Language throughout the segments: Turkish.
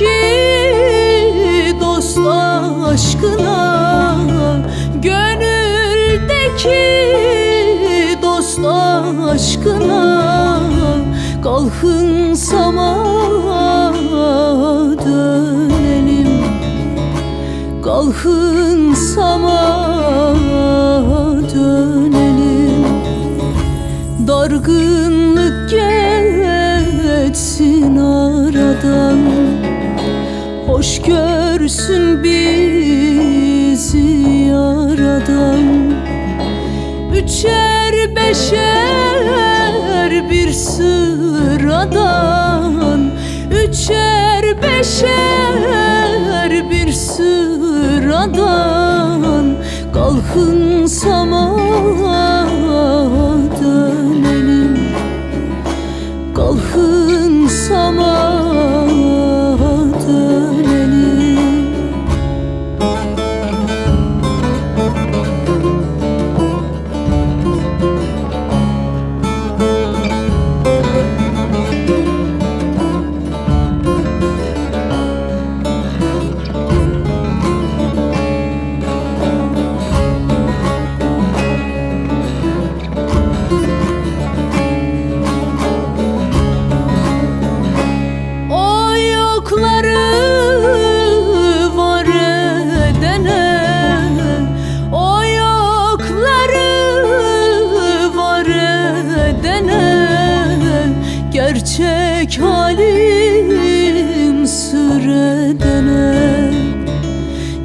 Gönüldeki dost aşkına Gönüldeki dost aşkına Kalkın sama dönelim. Kalkın sama dönelim. Dargınlık geçsin aradan Hoş görsün bizi yaradan Üçer beşer bir sıradan. Üçer beşer bir sıradan. Kalkın sama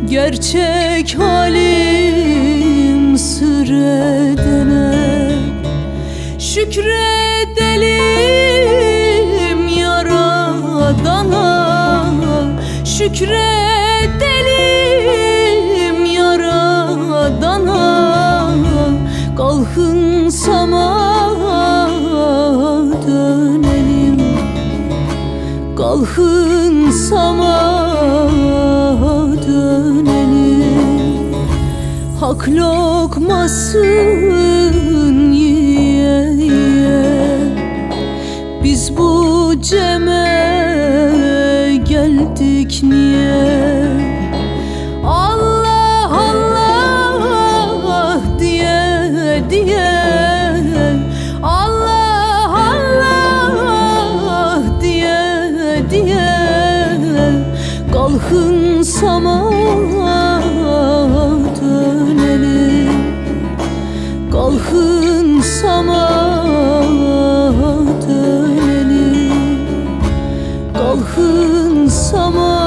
Gerçek halim sır edene Şükredelim yaradana Şükredelim yaradana Kalkın sama dönelim Kalkın sama kalmasın ye, ye. Biz bu ceme geldik niye? Allah Allah diye diye. Allah Allah diye diye. Kalkın saman Kalkın sana dönelim Kalkın sana